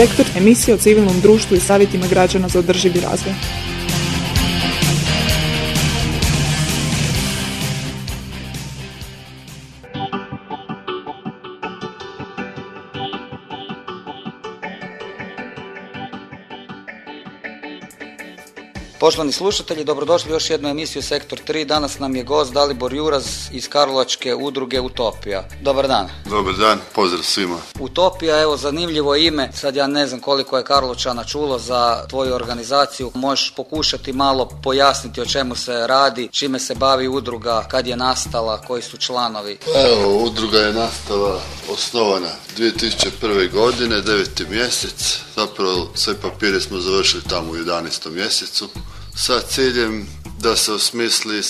sektor emisije o civilnom društvu i savjetima građana za održivi razvoj. Poštovani slušatelji, dobrodošli u još jednu emisiju Sektor 3. Danas nam je gost Dalibor Juraz iz Karlovačke udruge Utopija. Dobar dan. Dobar dan, pozdrav svima. Utopija, evo zanimljivo ime, sad ja ne znam koliko je Karlovčana čulo za tvoju organizaciju, možeš pokušati malo pojasniti o čemu se radi, čime se bavi udruga, kad je nastala, koji su članovi. Evo, udruga je nastala, osnovana 2001. godine, 9. mjesec, zapravo sve papire smo završili tamo u 11. mjesecu sa ciljem da se osmisli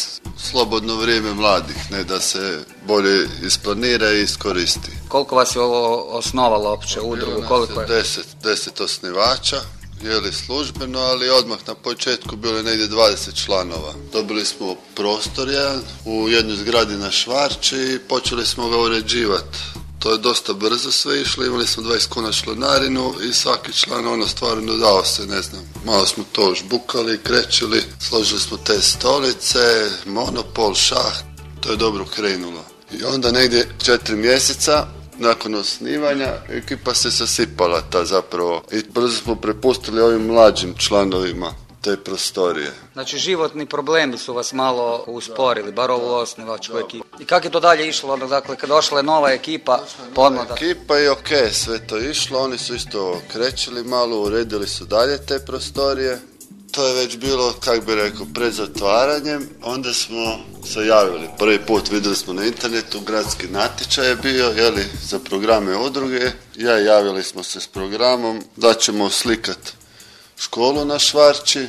slobodno vrijeme mladih, ne da se bolje isplanira i iskoristi. Koliko vas je ovo osnovalo opće udrugu? Koliko je? Deset, deset osnivača, je li službeno, ali odmah na početku bilo je negdje 20 članova. Dobili smo prostor jedan u jednoj zgradi na Švarči i počeli smo ga uređivati to je dosta brzo sve išlo, imali smo 20 kuna članarinu i svaki član ono stvarno dodao se, ne znam, malo smo to žbukali, krećili, složili smo te stolice, monopol, šah, to je dobro krenulo. I onda negdje četiri mjeseca nakon osnivanja ekipa se sasipala ta zapravo i brzo smo prepustili ovim mlađim članovima te prostorije. Znači životni problemi su vas malo usporili, bar ovu osnivačku ekipu. I kako je to dalje išlo? Dakle, kad došla je nova ekipa, ponovno da... Ekipa i ok, sve to išlo, oni su isto krećili malo, uredili su dalje te prostorije. To je već bilo, kako bi rekao, pred zatvaranjem. Onda smo se javili. Prvi put vidjeli smo na internetu, gradski natječaj je bio, jeli, za programe udruge. Ja javili smo se s programom da ćemo slikati školu na Švarči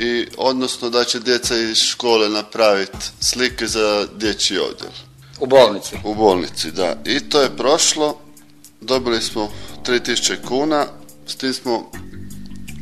i odnosno da će djeca iz škole napraviti slike za dječji odjel. U bolnici? U bolnici, da. I to je prošlo, dobili smo 3000 kuna, s tim smo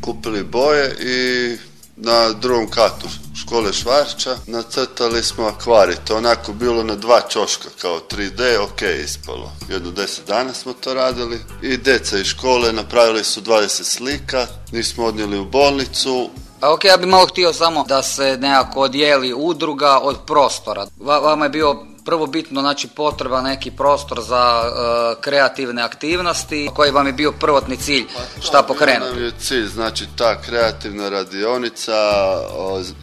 kupili boje i na drugom katu škole Švarča nacrtali smo akvari. To onako bilo na dva čoška kao 3D, ok ispalo. Jedno deset dana smo to radili i deca iz škole napravili su 20 slika, njih smo odnijeli u bolnicu, ok, ja bih malo htio samo da se nekako odijeli udruga od prostora. vama je bio prvo bitno znači potreba neki prostor za e, kreativne aktivnosti koji vam je bio prvotni cilj pa šta pokrenuti? Nam je cilj znači ta kreativna radionica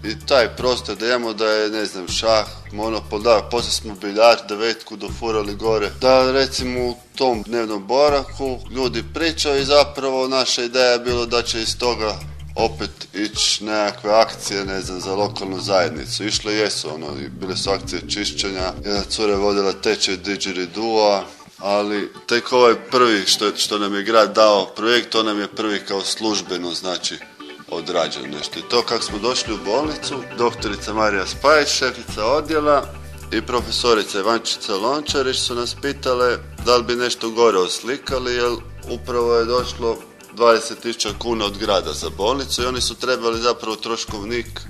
i taj prostor da imamo da je ne znam šah, monopol, da poslije smo biljar, devetku dofurali gore, da recimo u tom dnevnom boraku ljudi pričaju i zapravo naša ideja je bilo da će iz toga opet ići nekakve akcije, ne znam, za lokalnu zajednicu. Išle jesu, ono, bile su akcije čišćenja, jedna cura vodila tečaj didgeridoo ali tek ovaj prvi što, što nam je grad dao projekt, to nam je prvi kao službeno, znači, odrađen nešto. I to kako smo došli u bolnicu, doktorica Marija Spajić, šefica odjela i profesorica Ivančica Lončarić su nas pitale da li bi nešto gore oslikali, jer upravo je došlo 20.000 kuna od grada za bolnicu i oni su trebali zapravo troškovnik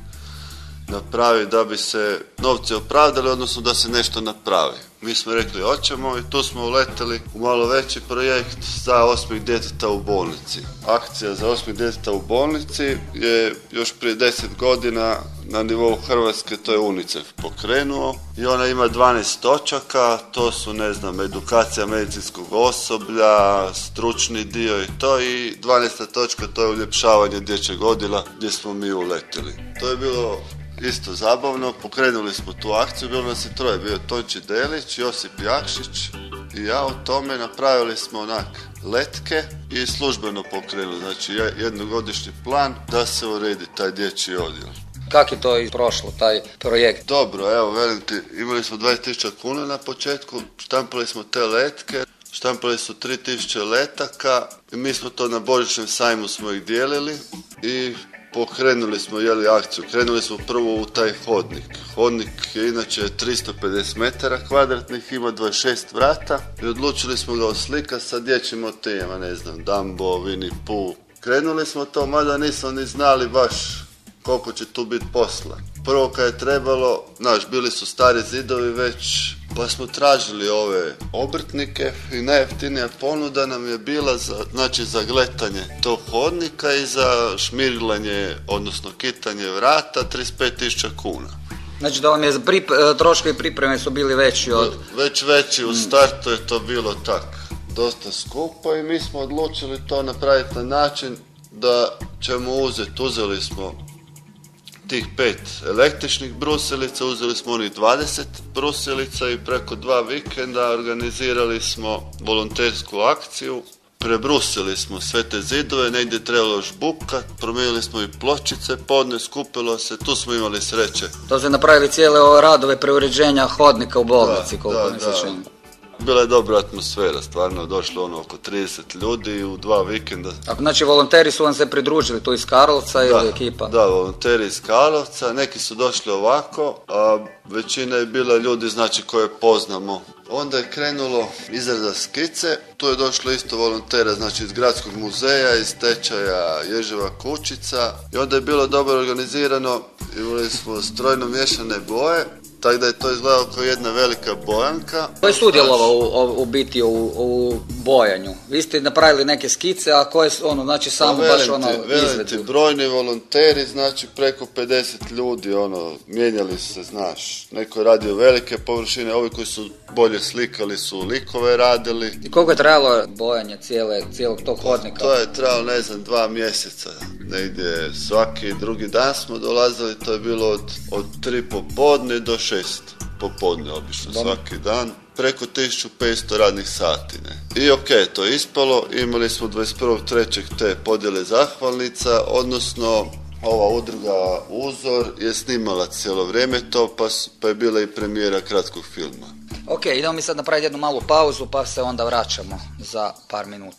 napraviti da bi se novci opravdali, odnosno da se nešto napravi. Mi smo rekli hoćemo i tu smo uleteli u malo veći projekt za osmih djeteta u bolnici. Akcija za osmih djeteta u bolnici je još prije deset godina na nivou Hrvatske to je UNICEF pokrenuo i ona ima 12 točaka, to su ne znam edukacija medicinskog osoblja, stručni dio i to i 12. točka to je uljepšavanje dječjeg odjela gdje smo mi uletili. To je bilo isto zabavno, pokrenuli smo tu akciju, bilo nas je troje, bio Tonči Delić, Josip Jakšić i ja u tome napravili smo onak letke i službeno pokrenuli, znači jednogodišnji plan da se uredi taj dječji odjel. Kako je to i prošlo, taj projekt? Dobro, evo, velim ti, imali smo 20.000 kuna na početku, štampali smo te letke, štampali su 3000 letaka i mi smo to na božićnom sajmu smo ih dijelili i pokrenuli smo jeli akciju. Krenuli smo prvo u taj hodnik. Hodnik je inače 350 metara kvadratnih, ima 26 vrata i odlučili smo ga oslikati sa dječjim motivima, ne znam, Dumbo, Winnie Pooh. Krenuli smo to, mada nismo ni znali baš koliko će tu biti posla. Prvo kad je trebalo, znaš, bili su stari zidovi već, pa smo tražili ove obrtnike i najjeftinija ponuda nam je bila za, znači za gletanje tog hodnika i za šmirglanje, odnosno kitanje vrata 35.000 kuna. Znači da vam je prip, e, troškovi pripreme su bili veći od... Već veći u startu je to bilo tak dosta skupo i mi smo odlučili to napraviti na način da ćemo uzeti, uzeli smo tih pet električnih brusilica, uzeli smo onih 20 brusilica i preko dva vikenda organizirali smo volontersku akciju. Prebrusili smo sve te zidove, negdje trebalo žbukat, promijenili smo i pločice, podne skupilo se, tu smo imali sreće. To ste napravili cijele radove preuređenja hodnika u bolnici, koliko mi se čini. Bila je dobra atmosfera, stvarno došlo ono oko 30 ljudi u dva vikenda. A znači volonteri su vam se pridružili tu iz Karlovca ili ekipa? Da, volonteri iz Karlovca, neki su došli ovako, a većina je bila ljudi znači koje poznamo. Onda je krenulo izrada skice, tu je došlo isto volontera, znači iz gradskog muzeja, iz tečaja Ježeva kućica i onda je bilo dobro organizirano, imali smo strojno miješane boje tako da je to izgledalo kao jedna velika bojanka. Ko je sudjelovao u, u biti u, u bojanju? Vi ste napravili neke skice, a koje su ono, znači samo pa baš ono izvedbu? brojni volonteri, znači preko 50 ljudi, ono, mijenjali se, znaš. Neko je radio velike površine, ovi koji su bolje slikali su likove radili. I koliko je trajalo bojanje cijele, cijelog tog hodnika? To je trajalo, ne znam, dva mjeseca. Negdje svaki drugi dan smo dolazili, to je bilo od, od tri popodne do šest popodne obično svaki dan, preko 1500 radnih sati. Ne? I ok, to je ispalo, imali smo 21.3. te podjele zahvalnica, odnosno ova udruga Uzor je snimala cijelo vrijeme to, pa, pa je bila i premijera kratkog filma. Ok, idemo mi sad napraviti jednu malu pauzu, pa se onda vraćamo za par minuta.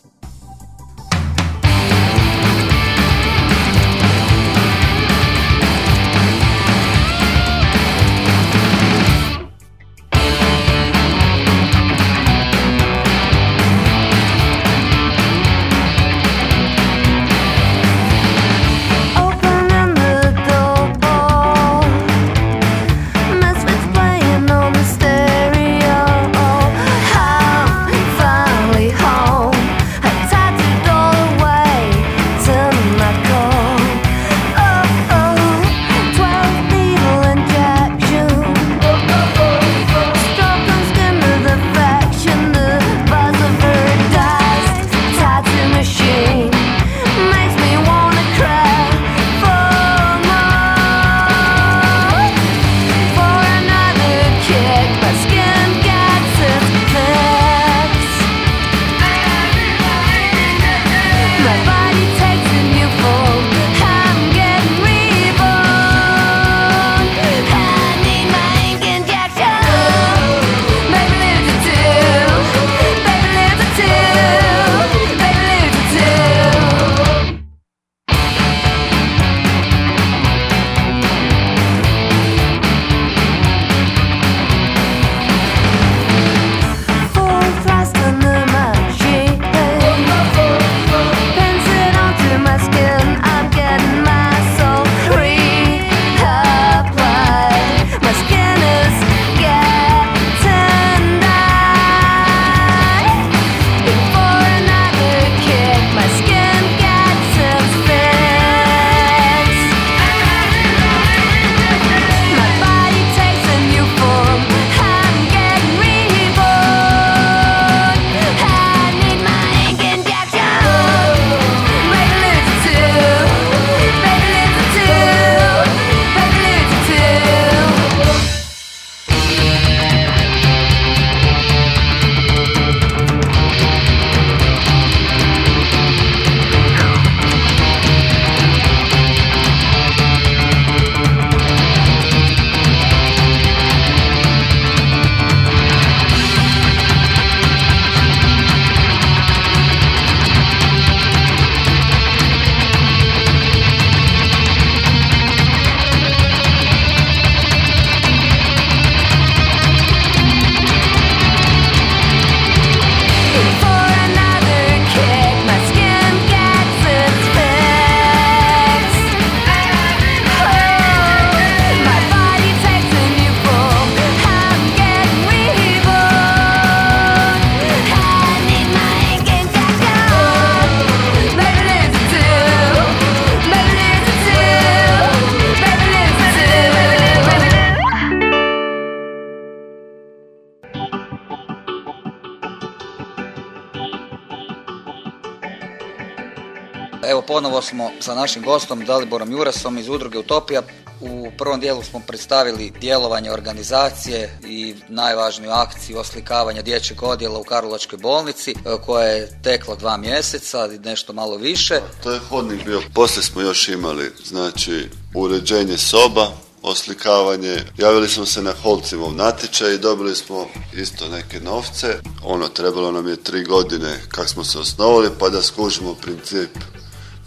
Sa našim gostom Daliborom Jurasom iz udruge Utopija. U prvom dijelu smo predstavili djelovanje organizacije i najvažniju akciju oslikavanja dječjeg odjela u Karlovačkoj bolnici e, koja je tekla dva mjeseca, nešto malo više. To je hodnik bio. Poslije smo još imali, znači, uređenje soba, oslikavanje. Javili smo se na Holcimov natječaj i dobili smo isto neke novce. Ono, trebalo nam je tri godine kak smo se osnovali pa da skužimo princip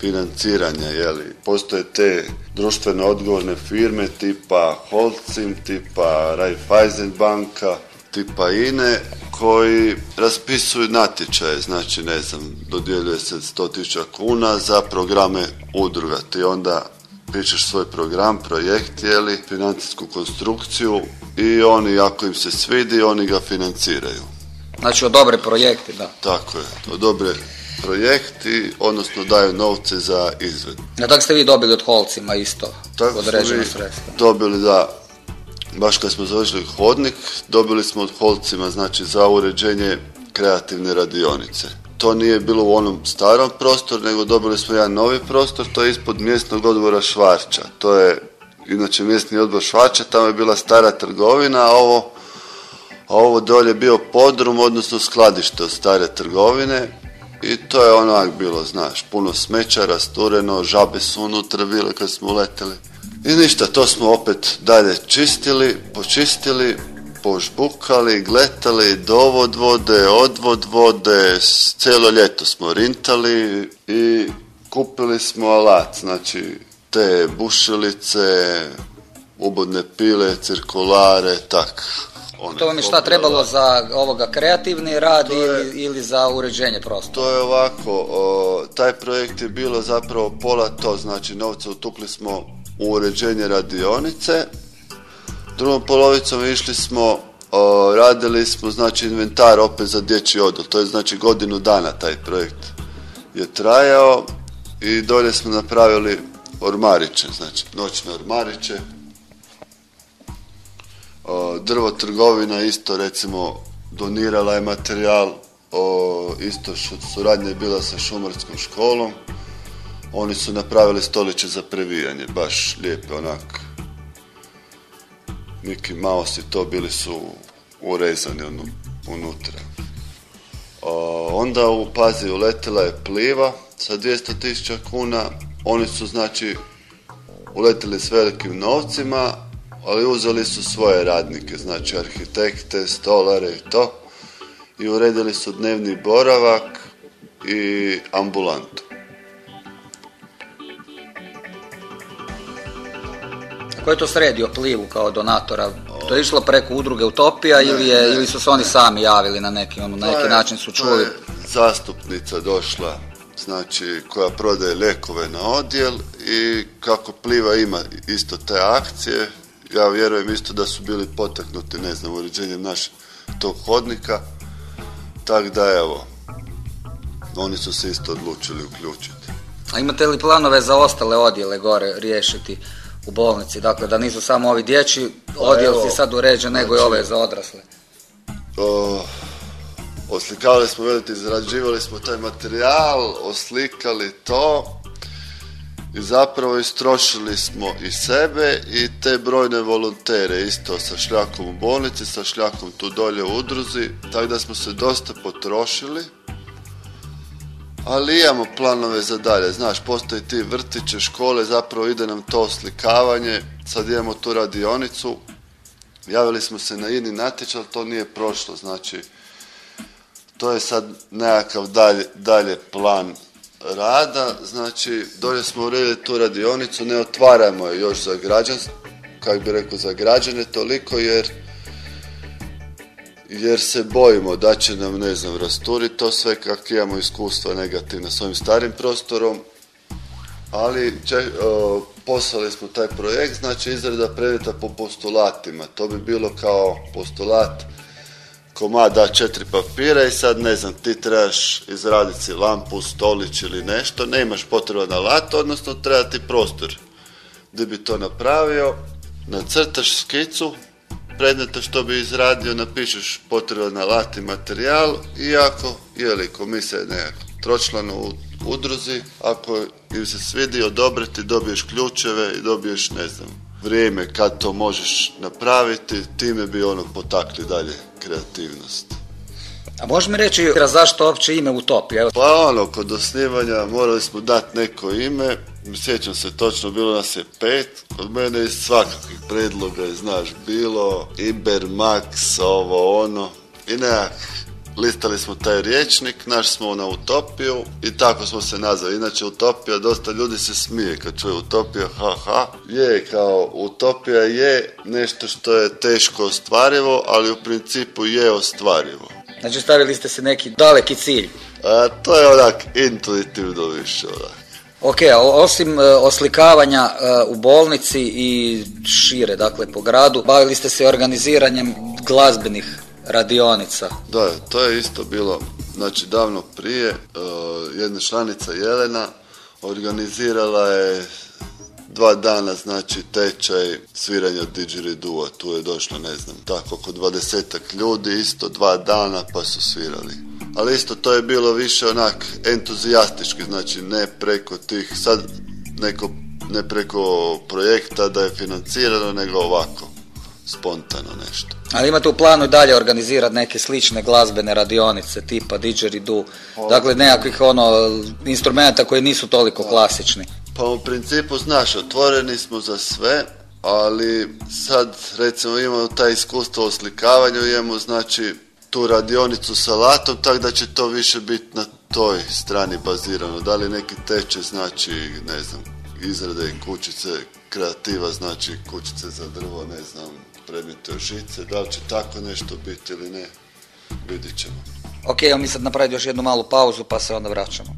financiranja, jeli, postoje te društveno odgovorne firme tipa Holcim, tipa Raiffeisen banka, tipa INE, koji raspisuju natječaje, znači ne znam, dodjeljuje se 100.000 kuna za programe udruga. Ti onda pišeš svoj program, projekt, jeli, financijsku konstrukciju i oni, ako im se svidi, oni ga financiraju. Znači, odobre projekte, da. Tako je, odobre projekti, odnosno daju novce za izved. Ja tako ste vi dobili od Holcima isto, tako određeno sredstvo. dobili da, baš kad smo završili hodnik, dobili smo od Holcima, znači za uređenje kreativne radionice. To nije bilo u onom starom prostoru, nego dobili smo jedan novi prostor, to je ispod mjesnog odbora Švarča. To je, inače, mjesni odbor Švarča, tamo je bila stara trgovina, a ovo, a ovo dolje bio podrum, odnosno skladište od stare trgovine i to je onak bilo, znaš, puno smeća, rastureno, žabe su unutra bile kad smo uleteli. I ništa, to smo opet dalje čistili, počistili, požbukali, gletali, dovod vode, odvod vode, cijelo ljeto smo rintali i kupili smo alat, znači te bušilice, ubodne pile, cirkulare, tak. To vam je šta trebalo za ovoga kreativni rad ili, ili, za uređenje prostora? To je ovako, taj projekt je bilo zapravo pola to, znači novce utukli smo u uređenje radionice, drugom polovicom išli smo, radili smo znači inventar opet za dječji odjel, to je znači godinu dana taj projekt je trajao i dolje smo napravili ormariće, znači noćne ormariće, drvo trgovina isto recimo donirala je materijal, o, isto suradnja je bila sa šumarskom školom, oni su napravili stoliće za previjanje, baš lijepe onak. Miki Mouse i to bili su urezani unutra. onda u Pazi uletila je pliva sa 200.000 kuna, oni su znači uletili s velikim novcima, ali uzeli su svoje radnike, znači arhitekte, stolare i to, i uredili su dnevni boravak i ambulantu. Ko je to sredio Plivu kao donatora? To je išlo preko udruge Utopija ili, je, ili su se oni sami javili na neki, ono, na neki način su čuli? zastupnica došla znači koja prodaje lekove na odjel i kako Pliva ima isto te akcije, ja vjerujem isto da su bili potaknuti, ne znam, uređenjem našeg tog hodnika, tak da evo, oni su se isto odlučili uključiti. A imate li planove za ostale odjele gore riješiti u bolnici? Dakle, da nisu samo ovi dječji pa odjel si sad uređen, nego i ove za odrasle. O, oslikavali smo, vidjeti, izrađivali smo taj materijal, oslikali to, i zapravo istrošili smo i sebe i te brojne volontere isto sa šljakom u bolnici, sa šljakom tu dolje u udruzi, tako da smo se dosta potrošili, ali imamo planove za dalje. Znaš, postoji ti vrtiće, škole, zapravo ide nam to oslikavanje, sad imamo tu radionicu, javili smo se na ini natječaj, ali to nije prošlo, znači to je sad nekakav dalje, dalje plan rada, znači dolje smo uredili tu radionicu, ne otvaramo je još za građan, kako bi rekao za građane toliko jer jer se bojimo da će nam, ne znam, rasturiti to sve kako imamo iskustva negativna s ovim starim prostorom, ali poslali smo taj projekt, znači izrada predmeta po postulatima. To bi bilo kao postulat komada četiri papira i sad ne znam, ti trebaš izraditi lampu, stolić ili nešto, nemaš potreban alat, odnosno treba ti prostor. Gdje bi to napravio, nacrtaš skicu, predmeta što bi izradio, napišeš potreban alat i materijal i ako, je li komisija nekako tročlano udruzi, ako im se svidi odobriti, dobiješ ključeve i dobiješ, ne znam, vrijeme kad to možeš napraviti, time bi ono potakli dalje kreativnost. A možeš mi reći zašto uopće ime Utopija? Pa ono, kod osnivanja morali smo dati neko ime, sjećam se točno, bilo nas je pet, kod mene je svakakvih predloga, znaš, bilo, Iber, Max, ovo, ono, i nekak listali smo taj riječnik, naš smo na utopiju i tako smo se nazvali. Inače utopija, dosta ljudi se smije kad čuje utopija, ha ha. Je kao utopija je nešto što je teško ostvarivo, ali u principu je ostvarivo. Znači stavili ste se neki daleki cilj. A, to je onak intuitivno više onak. Ok, osim e, oslikavanja e, u bolnici i šire, dakle po gradu, bavili ste se organiziranjem glazbenih radionica. Da, to je isto bilo, znači davno prije, uh, jedna članica Jelena organizirala je dva dana, znači tečaj sviranja didgeridoo tu je došlo, ne znam, tako oko dvadesetak ljudi, isto dva dana pa su svirali. Ali isto to je bilo više onak entuzijastički, znači ne preko tih, sad neko, ne preko projekta da je financirano, nego ovako spontano nešto. Ali imate u planu i dalje organizirati neke slične glazbene radionice tipa didgeridoo, dakle nekakvih ono instrumenta koji nisu toliko klasični. Pa u principu znaš, otvoreni smo za sve, ali sad recimo imamo taj iskustvo o slikavanju, imamo znači tu radionicu sa latom, tako da će to više biti na toj strani bazirano. Da li neki teče znači, ne znam, izrade kućice, kreativa znači kućice za drvo, ne znam, predmete žice, da li će tako nešto biti ili ne, vidit ćemo. Ok, evo mi sad napraviti još jednu malu pauzu pa se onda vraćamo.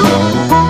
alone.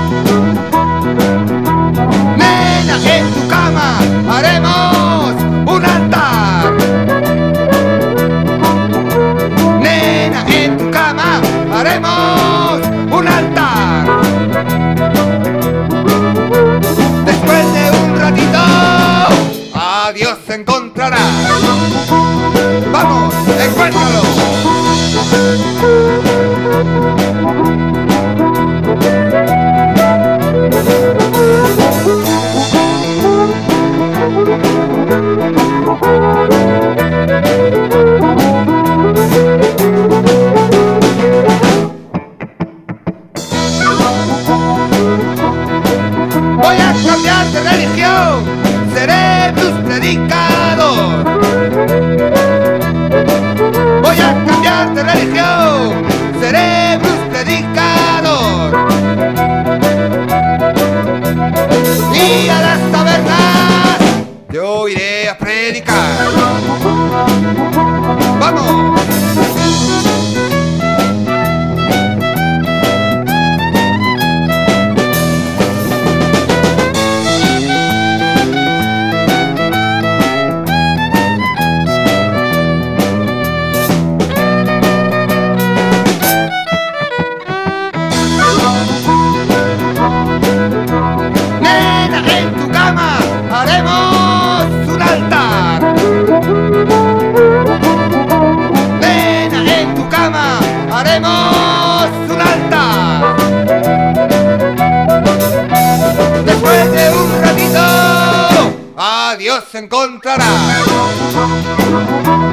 a Dios encontrarás.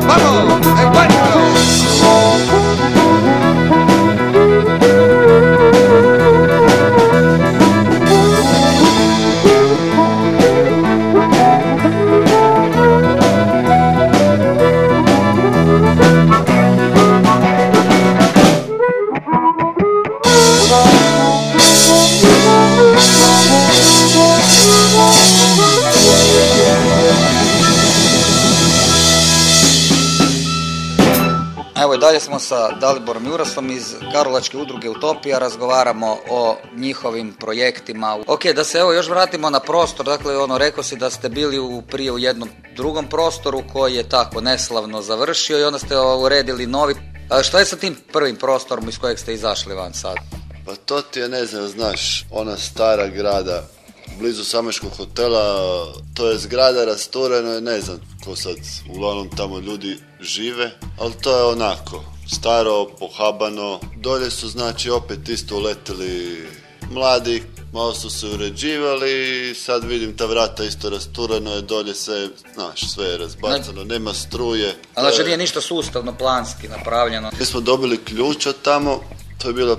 ¡Vamos! ¡Encuentro! Dalje smo sa Daliborom Jurasom iz Karlovačke udruge Utopija, razgovaramo o njihovim projektima. Ok, da se evo još vratimo na prostor, dakle ono rekao si da ste bili u, prije u jednom drugom prostoru koji je tako neslavno završio i onda ste uredili novi. A šta je sa tim prvim prostorom iz kojeg ste izašli van sad? Pa to ti je, ne znam, znaš, ona stara grada blizu Sameškog hotela, to je zgrada rasturena je, ne znam ko sad, uglavnom tamo ljudi žive, ali to je onako, staro, pohabano, dolje su znači opet isto uletili mladi, malo su se uređivali, sad vidim ta vrata isto rastureno je, dolje sve, znaš, sve je razbacano, nema struje. A znači nije ništa sustavno, planski napravljeno? Mi smo dobili ključ od tamo, to je bila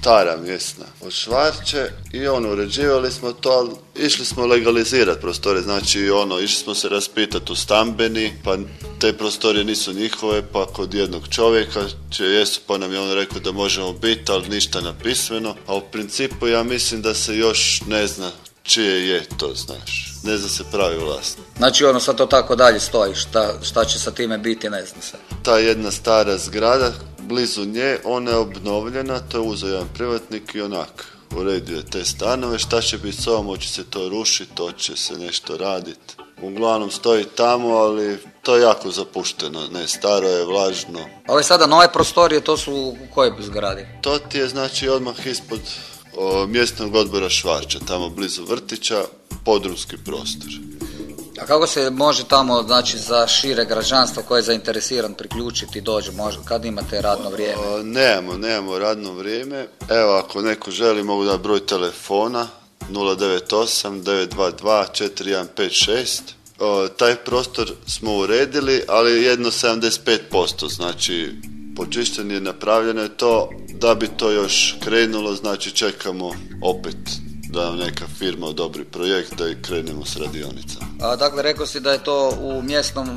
stara mjesna od Švarče i ono, uređivali smo to, ali išli smo legalizirati prostore, znači ono, išli smo se raspitati u stambeni, pa te prostorije nisu njihove, pa kod jednog čovjeka će jesu, pa nam je on rekao da možemo biti, ali ništa napismeno, a u principu ja mislim da se još ne zna čije je to, znaš. Ne zna se pravi vlasnik. Znači ono sad to tako dalje stoji, šta, šta će sa time biti, ne zna se. Ta jedna stara zgrada blizu nje, ona je obnovljena, to je uzeo jedan privatnik i onak uredio te stanove, šta će biti s ovom, hoće se to rušiti, to će se nešto raditi. Uglavnom stoji tamo, ali to je jako zapušteno, ne, staro je, vlažno. Ove sada nove prostorije, to su u kojoj zgradi? To ti je znači odmah ispod o, mjesnog odbora Švarča, tamo blizu vrtića, podrumski prostor. A kako se može tamo, znači, za šire građanstvo koje je zainteresiran priključiti, dođe, može, kad imate radno vrijeme? Nemamo, nemamo radno vrijeme. Evo, ako neko želi, mogu da broj telefona 098 922 4156. O, taj prostor smo uredili, ali jedno 75%, znači počišćen je napravljeno je to, da bi to još krenulo, znači čekamo opet da nam neka firma odobri projekt da i krenemo s radionicama. A, dakle, rekao si da je to u mjesnom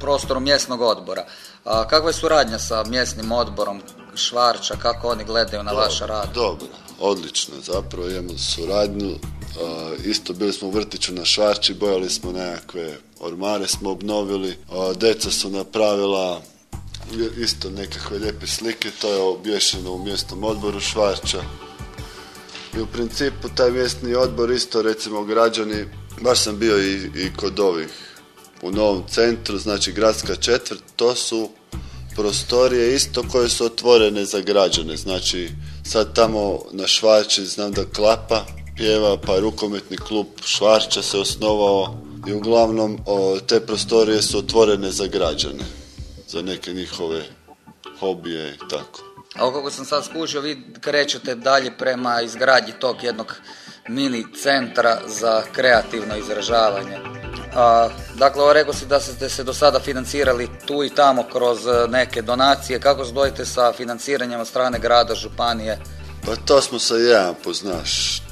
prostoru mjesnog odbora. A, kakva je suradnja sa mjesnim odborom Švarča, kako oni gledaju na vaš rad? Dobro, odlično, zapravo imamo suradnju. A, isto bili smo u vrtiću na Švarči, bojali smo nekakve ormare, smo obnovili. A, deca su napravila isto nekakve lijepe slike, to je obješeno u mjesnom odboru Švarča. I u principu taj mjesni odbor isto recimo građani, baš sam bio i, i kod ovih u novom centru, znači gradska četvrt, to su prostorije isto koje su otvorene za građane. Znači sad tamo na Švarči znam da klapa pjeva, pa rukometni klub Švarča se osnovao i uglavnom o, te prostorije su otvorene za građane, za neke njihove hobije i tako. A kako sam sad skužio, vi krećete dalje prema izgradnji tog jednog mini centra za kreativno izražavanje. A, dakle, rekao si da ste se do sada financirali tu i tamo kroz e, neke donacije. Kako se dojete sa financiranjem od strane grada, županije? Pa to smo sa jedan poznaš,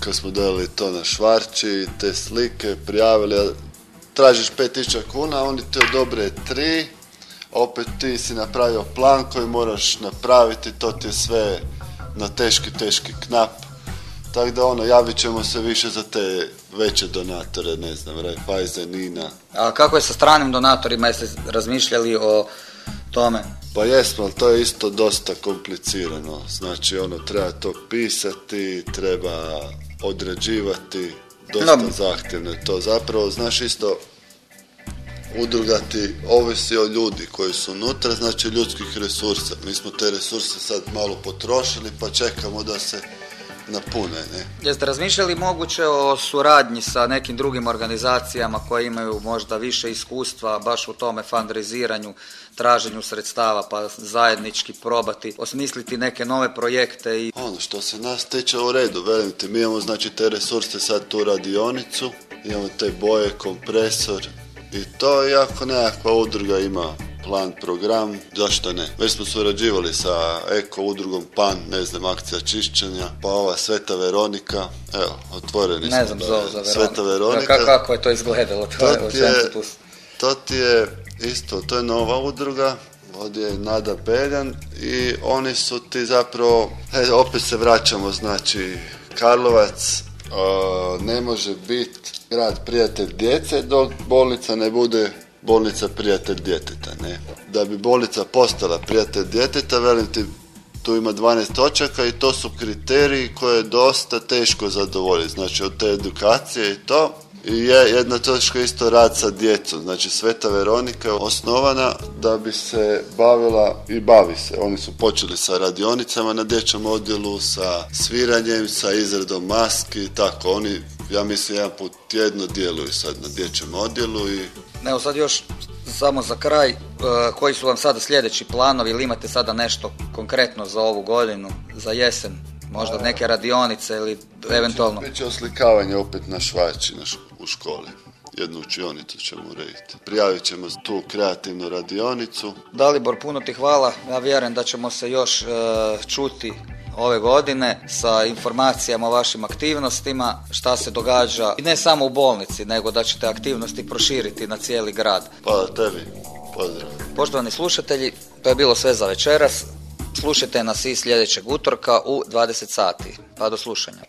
kad smo dali to na švarči, te slike prijavili, tražiš 5000 kuna, oni te odobre tri, opet ti si napravio plan koji moraš napraviti, to ti je sve na teški, teški knap. Tako da ono, javit ćemo se više za te veće donatore, ne znam, Raiffeisen, Nina. A kako je sa stranim donatorima, jeste razmišljali o tome? Pa jesmo, ali to je isto dosta komplicirano. Znači, ono, treba to pisati, treba određivati, dosta No. zahtjevno je to. Zapravo, znaš isto, udruga ti ovisi o ljudi koji su unutra, znači ljudskih resursa. Mi smo te resurse sad malo potrošili, pa čekamo da se napune, ne? Jeste razmišljali moguće o suradnji sa nekim drugim organizacijama koje imaju možda više iskustva baš u tome fundraiziranju, traženju sredstava, pa zajednički probati, osmisliti neke nove projekte i Ono što se nas tiče u redu, velim ti, mi imamo znači te resurse sad tu radionicu, imamo te boje, kompresor i to i ako nekakva udruga ima plan, program, zašto ne? Već smo surađivali sa Eko udrugom PAN, ne znam, akcija čišćenja, pa ova Sveta Veronika, evo, otvoreni ne smo znam da za, Sveta Veronika. Ka- kako je to izgledalo? To, To ti je-. To ti je isto, to je nova udruga, ovdje je Nada Beljan i oni su ti zapravo, e, opet se vraćamo, znači Karlovac ne može biti grad prijatelj djece dok bolnica ne bude bolnica prijatelj djeteta, ne. Da bi bolnica postala prijatelj djeteta, velim ti, tu ima 12 točaka i to su kriteriji koje je dosta teško zadovoljiti. Znači od te edukacije i to, je jedna točka isto rad sa djecom. Znači Sveta Veronika je osnovana da bi se bavila i bavi se. Oni su počeli sa radionicama na dječjem odjelu, sa sviranjem, sa izradom maski tako. Oni, ja mislim, jedan put tjedno djeluju sad na dječjem odjelu i... Evo sad još samo za kraj, e, koji su vam sada sljedeći planovi ili imate sada nešto konkretno za ovu godinu, za jesen? Možda neke radionice ili eventualno... Biće oslikavanje opet na švači u školi. Jednu učionicu ćemo urediti. Prijavit ćemo tu kreativnu radionicu. Dalibor, puno ti hvala. Ja vjerujem da ćemo se još e, čuti ove godine sa informacijama o vašim aktivnostima, šta se događa i ne samo u bolnici, nego da ćete aktivnosti proširiti na cijeli grad. Hvala tebi. Pozdrav. Poštovani slušatelji, to je bilo sve za večeras. Slušajte nas i sljedećeg utorka u 20 sati. Pa do slušanja.